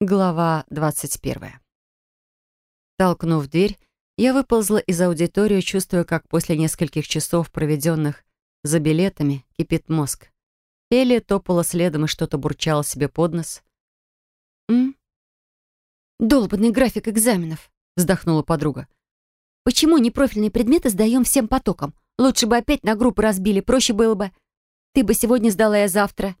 Глава 21. Толкнув дверь, я выползла из аудитории, чувствуя, как после нескольких часов, проведенных за билетами, кипит мозг. Фелия топала следом и что-то бурчала себе под нос. «М? Долбанный график экзаменов», — вздохнула подруга. «Почему непрофильные предметы сдаем всем потоком? Лучше бы опять на группы разбили, проще было бы. Ты бы сегодня сдала, я завтра».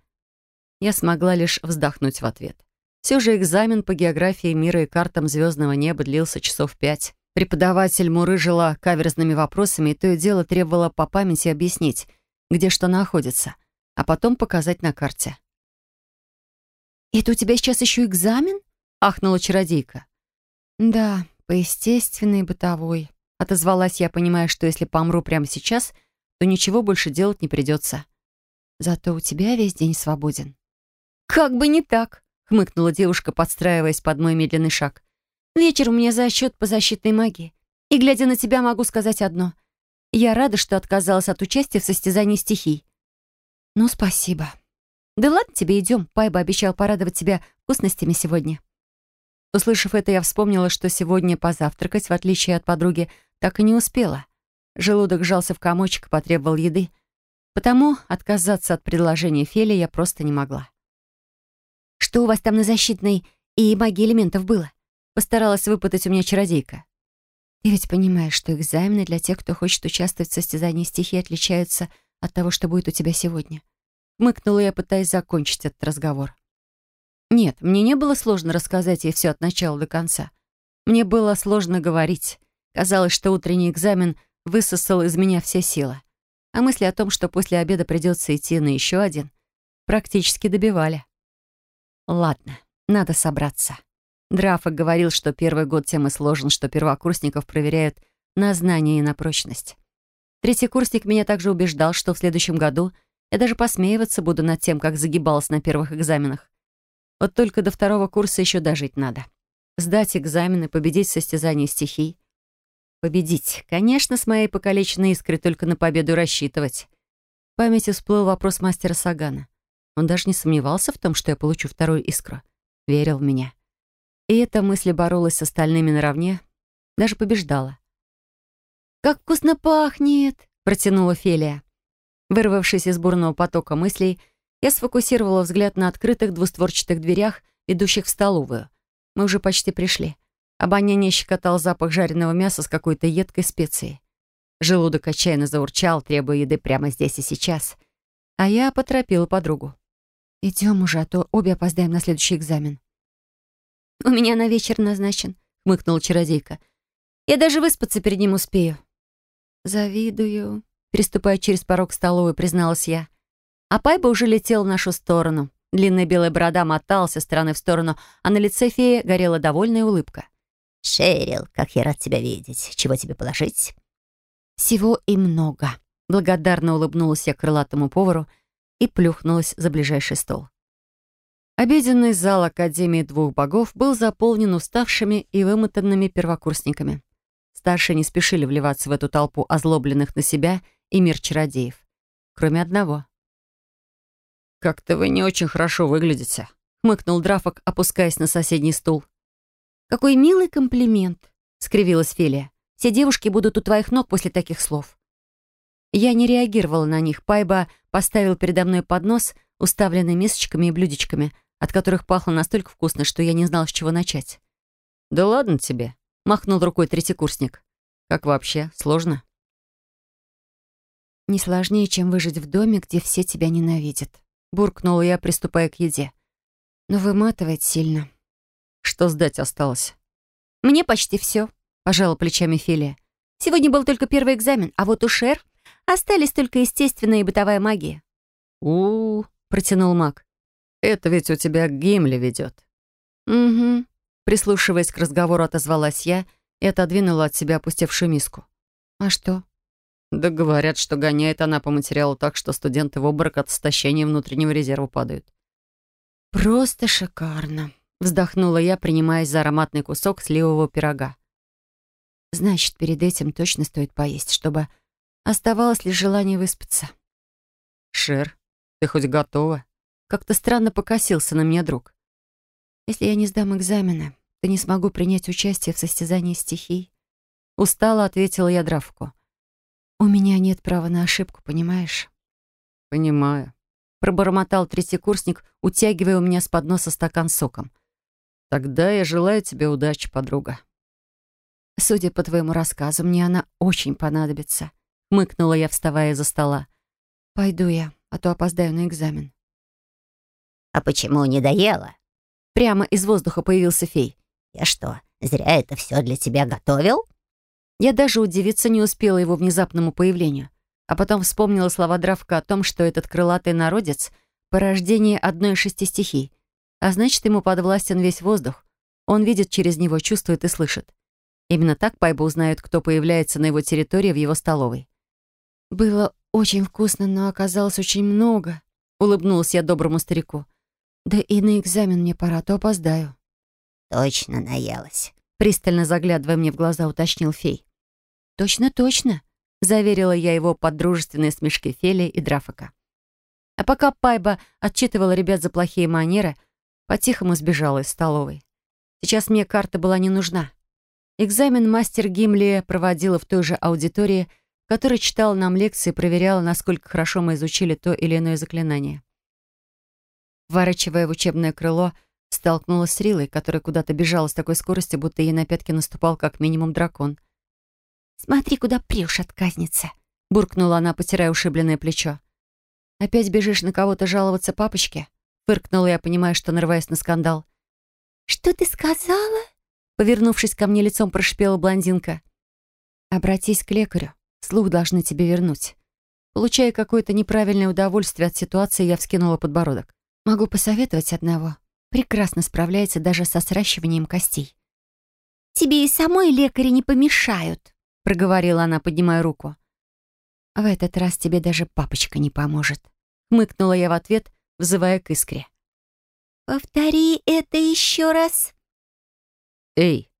Я смогла лишь вздохнуть в ответ. Все же экзамен по географии мира и картам звездного неба длился часов пять. Преподаватель мурыжила каверзными вопросами, и то и дело требовала по памяти объяснить, где что находится, а потом показать на карте. «Это у тебя сейчас еще экзамен?» — ахнула чародейка. «Да, по естественной бытовой», — отозвалась я, понимая, что если помру прямо сейчас, то ничего больше делать не придется. «Зато у тебя весь день свободен». «Как бы не так», — хмыкнула девушка, подстраиваясь под мой медленный шаг. Вечер у меня зачет по защитной магии. И, глядя на тебя, могу сказать одно. Я рада, что отказалась от участия в состязании стихий. Ну, спасибо. Да ладно тебе, идем. Пайба обещал порадовать тебя вкусностями сегодня. Услышав это, я вспомнила, что сегодня позавтракать, в отличие от подруги, так и не успела. Желудок сжался в комочек и потребовал еды. Потому отказаться от предложения Фели я просто не могла. «Что у вас там на защитной и магии элементов было?» Постаралась выпытать у меня чародейка. Ты ведь понимаешь, что экзамены для тех, кто хочет участвовать в состязании стихий, отличаются от того, что будет у тебя сегодня. Мыкнула я, пытаясь закончить этот разговор. Нет, мне не было сложно рассказать ей все от начала до конца. Мне было сложно говорить. Казалось, что утренний экзамен высосал из меня все силы. А мысли о том, что после обеда придется идти на еще один, практически добивали. Ладно, надо собраться. Драфа говорил, что первый год тем и сложен, что первокурсников проверяют на знания и на прочность. Третий курсник меня также убеждал, что в следующем году я даже посмеиваться буду над тем, как загибалась на первых экзаменах. Вот только до второго курса еще дожить надо. Сдать экзамены, победить в состязании стихий. Победить. Конечно, с моей покалеченной искрой только на победу рассчитывать. В памяти всплыл вопрос мастера Сагана. Он даже не сомневался в том, что я получу вторую искру. Верил в меня. И эта мысль боролась с остальными наравне, даже побеждала. «Как вкусно пахнет!» — протянула Фелия. Вырвавшись из бурного потока мыслей, я сфокусировала взгляд на открытых двустворчатых дверях, ведущих в столовую. Мы уже почти пришли. Обоняние щекотал запах жареного мяса с какой-то едкой специей. Желудок отчаянно заурчал, требуя еды прямо здесь и сейчас. А я поторопила подругу. «Идем уже, а то обе опоздаем на следующий экзамен». «У меня на вечер назначен», — хмыкнула чародейка. «Я даже выспаться перед ним успею». «Завидую», — переступая через порог столовой, призналась я. А Пайба уже летел в нашу сторону. Длинная белая борода моталась со стороны в сторону, а на лице феи горела довольная улыбка. «Шерил, как я рад тебя видеть. Чего тебе положить?» «Всего и много», — благодарно улыбнулась я крылатому повару и плюхнулась за ближайший стол. Обеденный зал Академии двух богов был заполнен уставшими и вымотанными первокурсниками. Старшие не спешили вливаться в эту толпу озлобленных на себя и мир чародеев. Кроме одного. «Как-то вы не очень хорошо выглядите», — хмыкнул Драфок, опускаясь на соседний стул. «Какой милый комплимент», — скривилась Фелия. «Все девушки будут у твоих ног после таких слов». Я не реагировала на них. Пайба поставил передо мной поднос, уставленный мисочками и блюдечками — от которых пахло настолько вкусно, что я не знал, с чего начать. «Да ладно тебе», — махнул рукой третий курсник. «Как вообще? Сложно?» «Не сложнее, чем выжить в доме, где все тебя ненавидят», — буркнула я, приступая к еде. «Но выматывает сильно». «Что сдать осталось?» «Мне почти все», — пожала плечами Филия. «Сегодня был только первый экзамен, а вот у Шер остались только естественная и бытовая магия». «У-у-у», протянул маг. Это ведь у тебя Гимли ведет. Угу. Прислушиваясь к разговору, отозвалась я и отодвинула от себя опустевшую миску. А что? Да говорят, что гоняет она по материалу так, что студенты в обморок от истощения внутреннего резерва падают. «Просто шикарно», — вздохнула я, принимаясь за ароматный кусок сливового пирога. «Значит, перед этим точно стоит поесть, чтобы оставалось лишь желание выспаться». «Шер, ты хоть готова?» Как-то странно покосился на меня друг. «Если я не сдам экзамены, то не смогу принять участие в состязании стихий». Устало ответила я Дравку. «У меня нет права на ошибку, понимаешь?» «Понимаю», — пробормотал третий курсник, утягивая у меня с подноса стакан соком. «Тогда я желаю тебе удачи, подруга». «Судя по твоему рассказу, мне она очень понадобится», — хмыкнула я, вставая за стола. «Пойду я, а то опоздаю на экзамен». «А почему не доела?» Прямо из воздуха появился фей. «Я что, зря это все для тебя готовил?» Я даже удивиться не успела его внезапному появлению. А потом вспомнила слова Дравка о том, что этот крылатый народец — порождение одной из шести стихий. А значит, ему подвластен весь воздух. Он видит через него, чувствует и слышит. Именно так Пайба узнает, кто появляется на его территории в его столовой. «Было очень вкусно, но оказалось очень много», — улыбнулась я доброму старику. «Да и на экзамен мне пора, а то опоздаю». «Точно наелась», — пристально заглядывая мне в глаза, уточнил фей. «Точно, точно», заверила я его под дружественные смешки Фели и Драфака. А пока Пайба отчитывала ребят за плохие манеры, по-тихому сбежала из столовой. Сейчас мне карта была не нужна. Экзамен мастер Гимли проводила в той же аудитории, которая читала нам лекции и проверяла, насколько хорошо мы изучили то или иное заклинание. Ворачивая в учебное крыло, столкнулась с Рилой, которая куда-то бежала с такой скоростью, будто ей на пятки наступал как минимум дракон — «Смотри, куда прешь, отказница!» — буркнула она, потирая ушибленное плечо. «Опять бежишь на кого-то жаловаться папочке?» — фыркнула я, понимая, что нарываюсь на скандал. «Что ты сказала?» Повернувшись ко мне лицом, прошипела блондинка. «Обратись к лекарю. Слух должны тебе вернуть». Получая какое-то неправильное удовольствие от ситуации, я вскинула подбородок. «Могу посоветовать одного. Прекрасно справляется даже со сращиванием костей». «Тебе и самой лекари не помешают», проговорила она, поднимая руку. «В этот раз тебе даже папочка не поможет», — хмыкнула я в ответ, взывая к искре. «Повтори это еще раз». «Эй,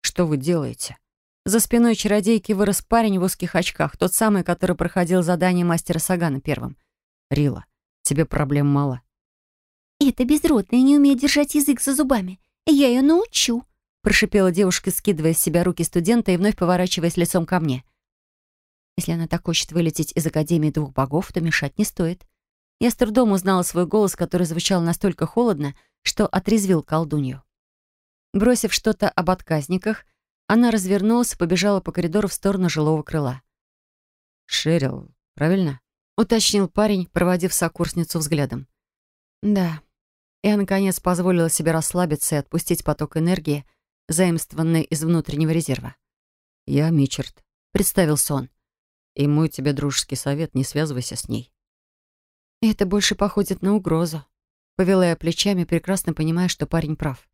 что вы делаете?» За спиной чародейки вырос парень в узких очках, тот самый, который проходил задание мастера Сагана первым. «Рила, тебе проблем мало». «Это безродная не умеет держать язык за зубами. Я ее научу», прошипела девушка, скидывая с себя руки студента и вновь поворачиваясь лицом ко мне. Если она так хочет вылететь из Академии двух богов, то мешать не стоит. Я с трудом узнала свой голос, который звучал настолько холодно, что отрезвил колдунью. Бросив что-то об отказниках, она развернулась и побежала по коридору в сторону жилого крыла. «Шерил, правильно?» — уточнил парень, проводив сокурсницу взглядом. «Да». Я, наконец, позволила себе расслабиться и отпустить поток энергии, заимствованной из внутреннего резерва. «Я Мичард», — представился он. «И мой тебе дружеский совет, не связывайся с ней». «Это больше походит на угрозу», — повела я плечами, прекрасно понимая, что парень прав.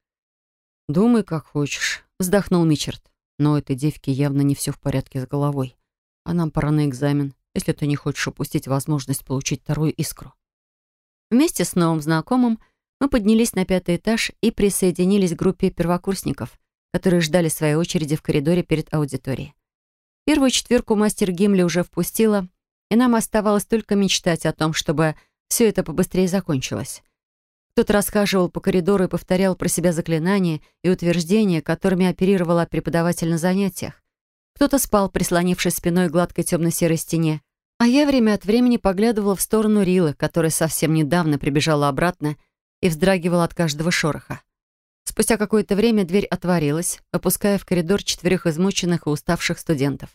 «Думай, как хочешь», — вздохнул Мичард. «Но этой девке явно не все в порядке с головой. А нам пора на экзамен, если ты не хочешь упустить возможность получить вторую искру». Вместе с новым знакомым мы поднялись на пятый этаж и присоединились к группе первокурсников, которые ждали своей очереди в коридоре перед аудиторией. Первую четверку мастер Гимли уже впустила, и нам оставалось только мечтать о том, чтобы все это побыстрее закончилось. Кто-то расхаживал по коридору и повторял про себя заклинания и утверждения, которыми оперировала преподаватель на занятиях. Кто-то спал, прислонившись спиной к гладкой темно-серой стене, а я время от времени поглядывала в сторону Рилы, которая совсем недавно прибежала обратно и вздрагивала от каждого шороха. Спустя какое-то время дверь отворилась, выпуская в коридор четверых измученных и уставших студентов.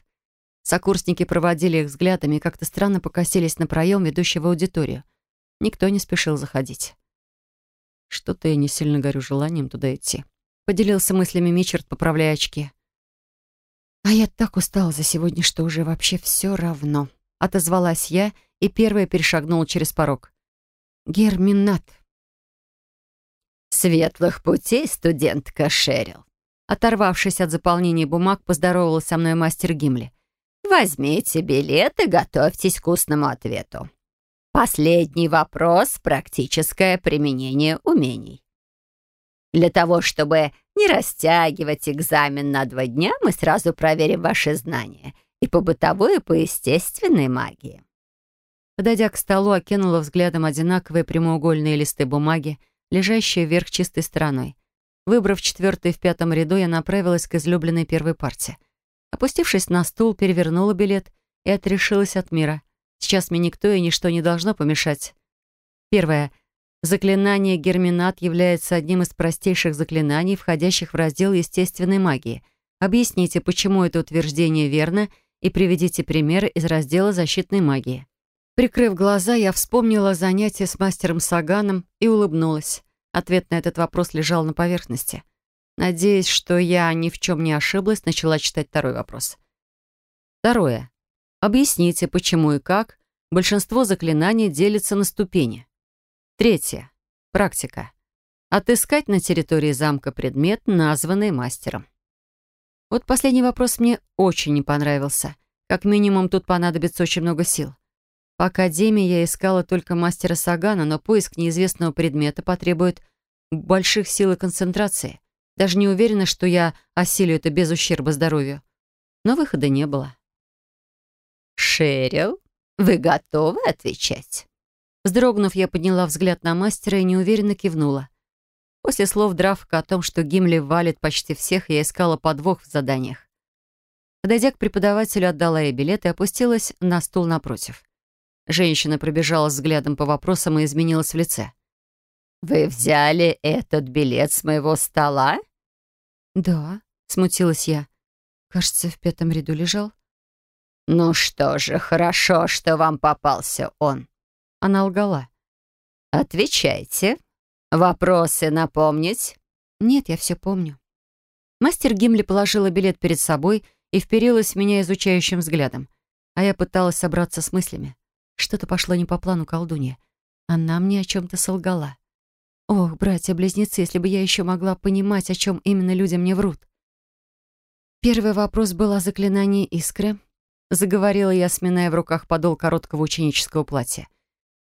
Сокурсники проводили их взглядами и как-то странно покосились на проем, ведущий в аудиторию. Никто не спешил заходить. «Что-то я не сильно горю желанием туда идти», — поделился мыслями Мичард, поправляя очки. «А я так устала за сегодня, что уже вообще все равно», — отозвалась я и первая перешагнула через порог. «Герминат», «Светлых путей, студентка Шерил!» Оторвавшись от заполнения бумаг, поздоровалась со мной мастер Гимли. «Возьмите билет и готовьтесь к устному ответу. Последний вопрос — практическое применение умений. Для того, чтобы не растягивать экзамен на два дня, мы сразу проверим ваши знания и по бытовой, и по естественной магии». Подойдя к столу, окинула взглядом одинаковые прямоугольные листы бумаги, лежащая вверх чистой стороной. Выбрав четвертый в пятом ряду, я направилась к излюбленной первой парте. Опустившись на стул, перевернула билет и отрешилась от мира. Сейчас мне никто и ничто не должно помешать. Первое. Заклинание Герминат является одним из простейших заклинаний, входящих в раздел естественной магии. Объясните, почему это утверждение верно, и приведите примеры из раздела защитной магии. Прикрыв глаза, я вспомнила занятие с мастером Саганом и улыбнулась. Ответ на этот вопрос лежал на поверхности. Надеясь, что я ни в чем не ошиблась, начала читать второй вопрос. Второе. Объясните, почему и как большинство заклинаний делится на ступени. Третье. Практика. Отыскать на территории замка предмет, названный мастером. Вот последний вопрос мне очень не понравился. Как минимум, тут понадобится очень много сил. По академии я искала только мастера Сагана, но поиск неизвестного предмета потребует больших сил и концентрации. Даже не уверена, что я осилю это без ущерба здоровью. Но выхода не было. «Шерил, вы готовы отвечать?» Вздрогнув, я подняла взгляд на мастера и неуверенно кивнула. После слов Дравка о том, что Гимли валит почти всех, я искала подвох в заданиях. Подойдя к преподавателю, отдала ей билет и опустилась на стул напротив. Женщина пробежала взглядом по вопросам и изменилась в лице. «Вы взяли этот билет с моего стола?» «Да», — смутилась я. «Кажется, в пятом ряду лежал». «Ну что же, хорошо, что вам попался он». Она лгала. «Отвечайте. Вопросы напомнить?» «Нет, я все помню». Мастер Гимли положила билет перед собой и вперилась в меня изучающим взглядом, а я пыталась собраться с мыслями. Что-то пошло не по плану колдунья. Она мне о чем-то солгала. Ох, братья-близнецы, если бы я еще могла понимать, о чем именно люди мне врут. Первый вопрос был о заклинании искры. Заговорила я, сминая в руках подол короткого ученического платья.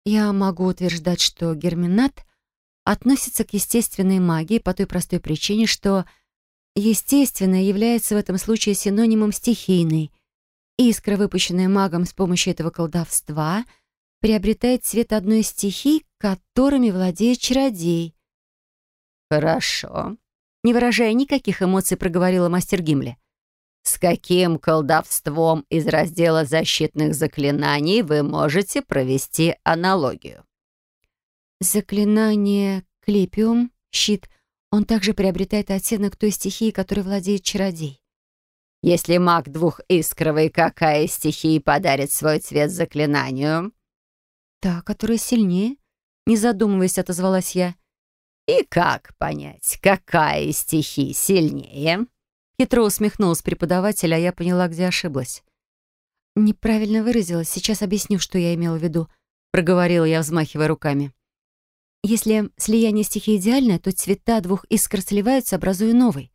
Я могу утверждать, что герминат относится к естественной магии по той простой причине, что естественное является в этом случае синонимом стихийной — Искра, выпущенная магом с помощью этого колдовства, приобретает цвет одной из стихий, которыми владеет чародей. «Хорошо», — не выражая никаких эмоций, проговорила мастер Гимли. «С каким колдовством из раздела защитных заклинаний вы можете провести аналогию?» «Заклинание Клипиум, щит, он также приобретает оттенок той стихии, которой владеет чародей». Если маг двухискровый, какая из стихий подарит свой цвет заклинанию?» «Та, которая сильнее», — не задумываясь, отозвалась я. «И как понять, какая из стихий сильнее?» Хитро усмехнулась преподаватель, а я поняла, где ошиблась. «Неправильно выразилась. Сейчас объясню, что я имела в виду», — проговорила я, взмахивая руками. «Если слияние стихий идеальное, то цвета двух искр сливаются, образуя новый.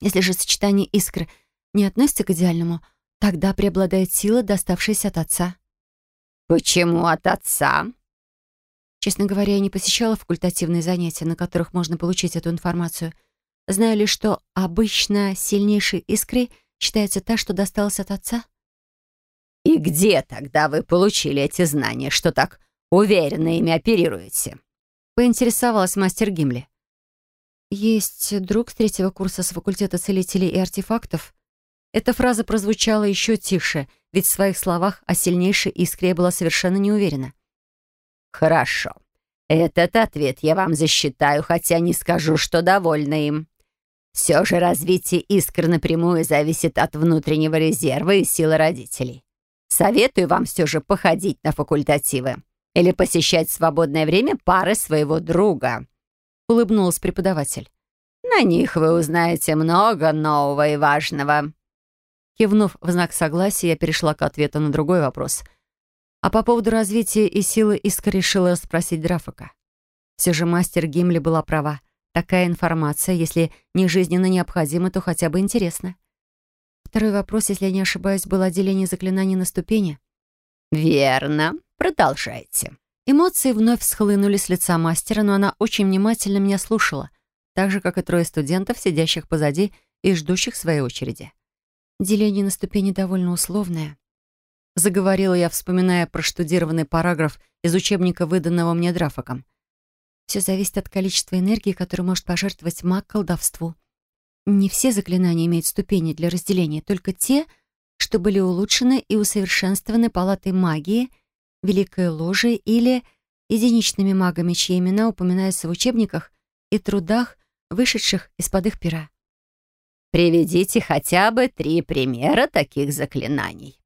Если же сочетание искр не относится к идеальному, тогда преобладает сила, доставшаяся от отца. «Почему от отца?» Честно говоря, я не посещала факультативные занятия, на которых можно получить эту информацию. Знаю лишь, что обычно сильнейшей искрой считается та, что досталась от отца. «И где тогда вы получили эти знания, что так уверенно ими оперируете?» Поинтересовалась мастер Гимли. «Есть друг с третьего курса с факультета целителей и артефактов». Эта фраза прозвучала еще тише, ведь в своих словах о сильнейшей искре я была совершенно не уверена. «Хорошо. Этот ответ я вам засчитаю, хотя не скажу, что довольна им. Все же развитие искр напрямую зависит от внутреннего резерва и силы родителей. Советую вам все же походить на факультативы или посещать в свободное время пары своего друга». — улыбнулась преподаватель. «На них вы узнаете много нового и важного». Кивнув в знак согласия, я перешла к ответу на другой вопрос. А по поводу развития и силы Иска решила спросить Драфака. Все же мастер Гимли была права. Такая информация, если не жизненно необходима, то хотя бы интересна. Второй вопрос, если я не ошибаюсь, был о делении заклинаний на ступени. «Верно. Продолжайте». Эмоции вновь схлынули с лица мастера, но она очень внимательно меня слушала, так же, как и трое студентов, сидящих позади и ждущих своей очереди. Деление на ступени довольно условное. Заговорила я, вспоминая проштудированный параграф из учебника, выданного мне Драфаком. Все зависит от количества энергии, которую может пожертвовать маг колдовству. Не все заклинания имеют ступени для разделения, только те, что были улучшены и усовершенствованы палатой магии, Великой Ложей или единичными магами, чьи имена упоминаются в учебниках и трудах, вышедших из-под их пера. «Приведите хотя бы три примера таких заклинаний»,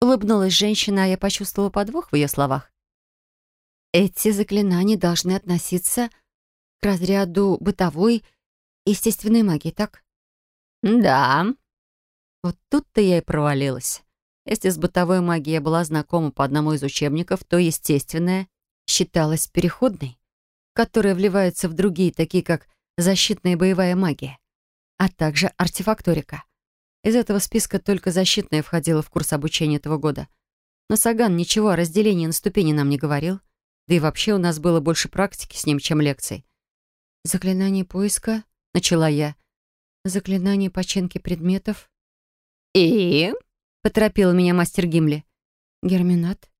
Улыбнулась женщина, а я почувствовала подвох в ее словах. Эти заклинания должны относиться к разряду бытовой и естественной магии, так? «Да». Вот тут-то я и провалилась. Если с бытовой магией я была знакома по одному из учебников, то естественная считалась переходной, которая вливается в другие, такие как защитная и боевая магия, а также артефакторика. Из этого списка только защитная входила в курс обучения этого года. Но Саган ничего о разделении на ступени нам не говорил, да и вообще у нас было больше практики с ним, чем лекций. «Заклинание поиска», — начала я. «Заклинание починки предметов». «И?» — поторопила меня мастер Гимли. «Герминат».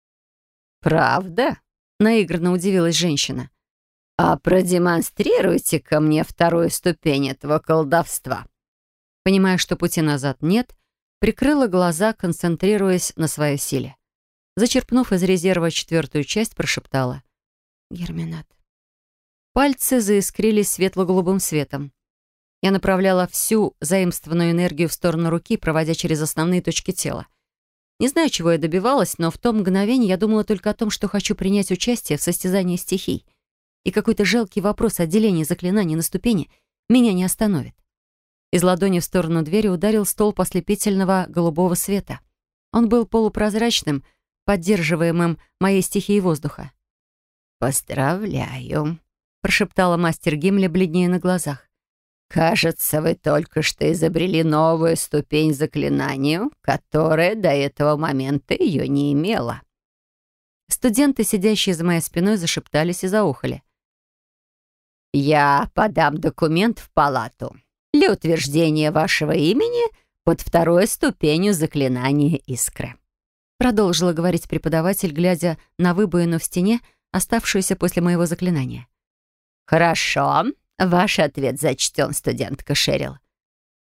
«Правда?» — наигранно удивилась женщина. «А продемонстрируйте-ка мне вторую ступень этого колдовства». Понимая, что пути назад нет, прикрыла глаза, концентрируясь на своей силе. Зачерпнув из резерва четвертую часть, прошептала. «Герминат». Пальцы заискрились светло-голубым светом. Я направляла всю заимствованную энергию в сторону руки, проводя через основные точки тела. Не знаю, чего я добивалась, но в том мгновении я думала только о том, что хочу принять участие в состязании стихий. И какой-то жалкий вопрос о делении заклинаний на ступени меня не остановит. Из ладони в сторону двери ударил столб ослепительного голубого света. Он был полупрозрачным, поддерживаемым моей стихией воздуха. «Поздравляю», — прошептала мастер Гимли бледнее на глазах. «Кажется, вы только что изобрели новую ступень заклинанию, которая до этого момента ее не имела». Студенты, сидящие за моей спиной, зашептались и заухали. «Я подам документ в палату для утверждения вашего имени под второй ступенью заклинания искры», продолжила говорить преподаватель, глядя на выбоину в стене, оставшуюся после моего заклинания. «Хорошо. Ваш ответ зачтен, студентка Шерил.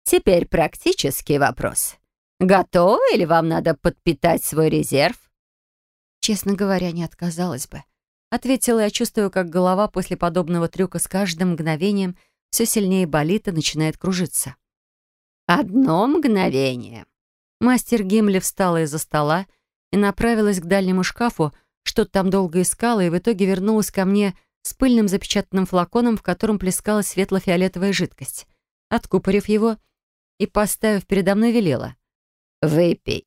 Теперь практический вопрос. Готовы или вам надо подпитать свой резерв? Честно говоря, не отказалась бы. Ответила я, чувствую, как голова после подобного трюка с каждым мгновением все сильнее болит и начинает кружиться. Одно мгновение. Мастер Гимли встала из-за стола и направилась к дальнему шкафу, что-то там долго искала и в итоге вернулась ко мне с пыльным запечатанным флаконом, в котором плескалась светло-фиолетовая жидкость. Откупорив его и поставив передо мной, велела. «Выпей».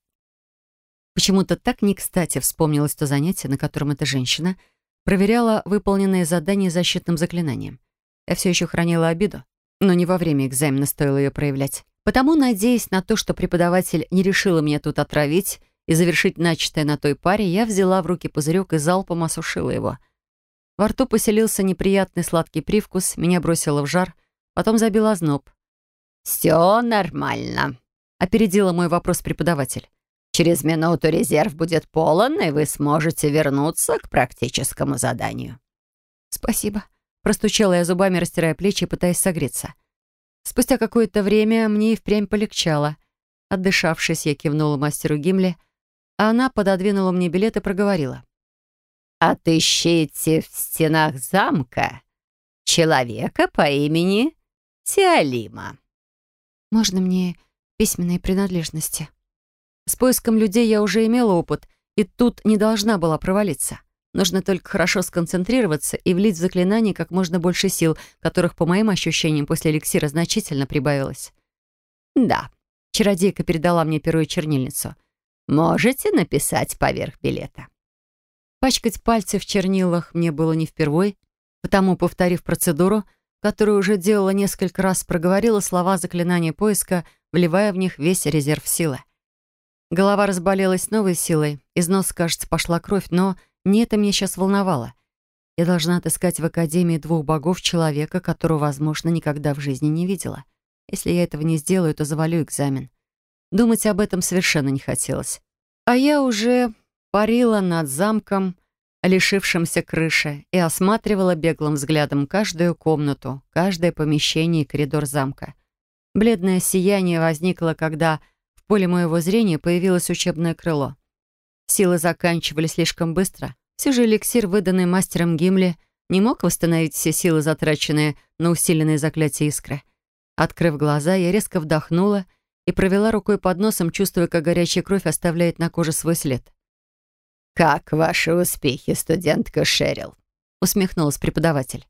Почему-то так не кстати вспомнилось то занятие, на котором эта женщина проверяла выполненные задания защитным заклинанием. Я все еще хранила обиду, но не во время экзамена стоило ее проявлять. Потому, надеясь на то, что преподаватель не решила меня тут отравить и завершить начатое на той паре, я взяла в руки пузырек и залпом осушила его — во рту поселился неприятный сладкий привкус, меня бросило в жар, потом забил озноб. «Все нормально», — опередила мой вопрос преподаватель. «Через минуту резерв будет полон, и вы сможете вернуться к практическому заданию». «Спасибо», — простучала я зубами, растирая плечи, пытаясь согреться. Спустя какое-то время мне и впрямь полегчало. Отдышавшись, я кивнула мастеру Гимли, а она пододвинула мне билет и проговорила. Отыщите в стенах замка человека по имени Тиалима. Можно мне письменные принадлежности? С поиском людей я уже имела опыт, и тут не должна была провалиться. Нужно только хорошо сконцентрироваться и влить в заклинание как можно больше сил, которых, по моим ощущениям, после эликсира значительно прибавилось. «Да», — чародейка передала мне перо и чернильницу. «Можете написать поверх билета». Пачкать пальцы в чернилах мне было не впервой, потому, повторив процедуру, которую уже делала несколько раз, проговорила слова заклинания поиска, вливая в них весь резерв силы. Голова разболелась новой силой, из носа, кажется, пошла кровь, но не это меня сейчас волновало. Я должна отыскать в Академии двух богов человека, которого, возможно, никогда в жизни не видела. Если я этого не сделаю, то завалю экзамен. Думать об этом совершенно не хотелось. А я уже парила над замком, лишившемся крыши, и осматривала беглым взглядом каждую комнату, каждое помещение и коридор замка. Бледное сияние возникло, когда в поле моего зрения появилось учебное крыло. Силы заканчивались слишком быстро. Все же эликсир, выданный мастером Гимли, не мог восстановить все силы, затраченные на усиленные заклятия искры. Открыв глаза, я резко вдохнула и провела рукой под носом, чувствуя, как горячая кровь оставляет на коже свой след. «Как ваши успехи, студентка Шерил?» — усмехнулась преподаватель.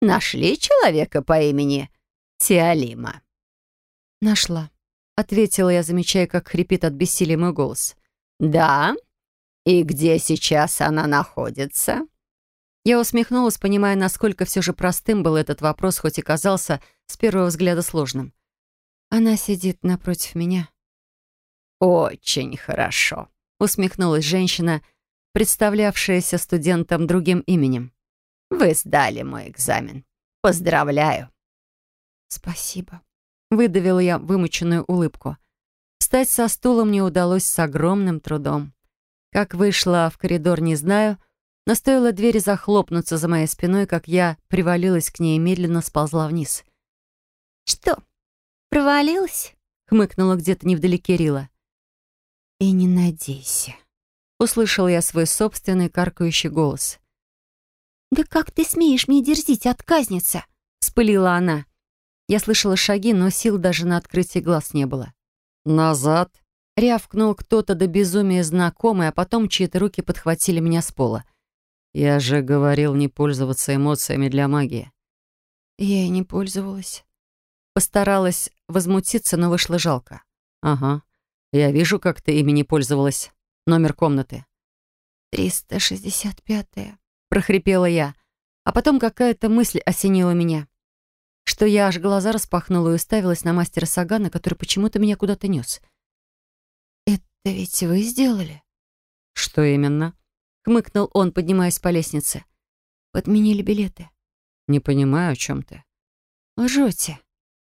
«Нашли человека по имени Тиалима?» «Нашла», — ответила я, замечая, как хрипит от бессилия мой голос. «Да? И где сейчас она находится?» Я усмехнулась, понимая, насколько все же простым был этот вопрос, хоть и казался с первого взгляда сложным. Она сидит напротив меня. «Очень хорошо», — усмехнулась женщина, представлявшаяся студентом другим именем. «Вы сдали мой экзамен. Поздравляю». «Спасибо», — выдавила я вымученную улыбку. Встать со стула мне удалось с огромным трудом. Как вышла в коридор, не знаю, — но стоило двери захлопнуться за моей спиной, как я привалилась к ней и медленно сползла вниз. «Что, провалилась?» — хмыкнула где-то невдалеке Рила. «И не надейся», — услышал я свой собственный каркающий голос. «Да как ты смеешь мне дерзить, отказница?» — вспылила она. Я слышала шаги, но сил даже на открытие глаз не было. «Назад!» — рявкнул кто-то до безумия знакомый, а потом чьи-то руки подхватили меня с пола. «Я же говорил не пользоваться эмоциями для магии». Я и не пользовалась. Постаралась возмутиться, но вышло жалко. «Ага. Я вижу, как ты ими не пользовалась. Номер комнаты». «Триста шестьдесят пятая», — прохрипела я. А потом какая-то мысль осенила меня. Что я аж глаза распахнула и уставилась на мастера Сагана, который почему-то меня куда-то нес. «Это ведь вы сделали?» «Что именно?» — хмыкнул он, поднимаясь по лестнице. «Подменили билеты». «Не понимаю, о чем ты». «Лжете».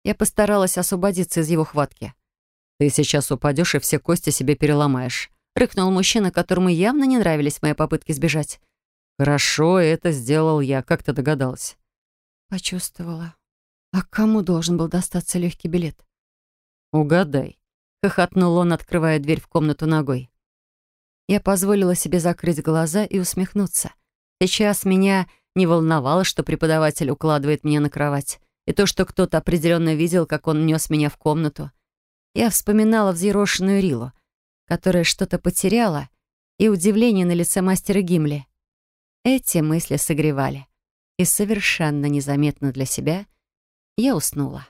Я постаралась освободиться из его хватки. «Ты сейчас упадешь и все кости себе переломаешь», — рыкнул мужчина, которому явно не нравились мои попытки сбежать. «Хорошо, это сделал я. Как ты догадалась?» Почувствовала. А кому должен был достаться легкий билет? «Угадай», — хохотнул он, открывая дверь в комнату ногой. Я позволила себе закрыть глаза и усмехнуться. Сейчас меня не волновало, что преподаватель укладывает меня на кровать, и то, что кто-то определенно видел, как он нес меня в комнату. Я вспоминала взъерошенную Рилу, которая что-то потеряла, и удивление на лице мастера Гимли. Эти мысли согревали, и совершенно незаметно для себя я уснула.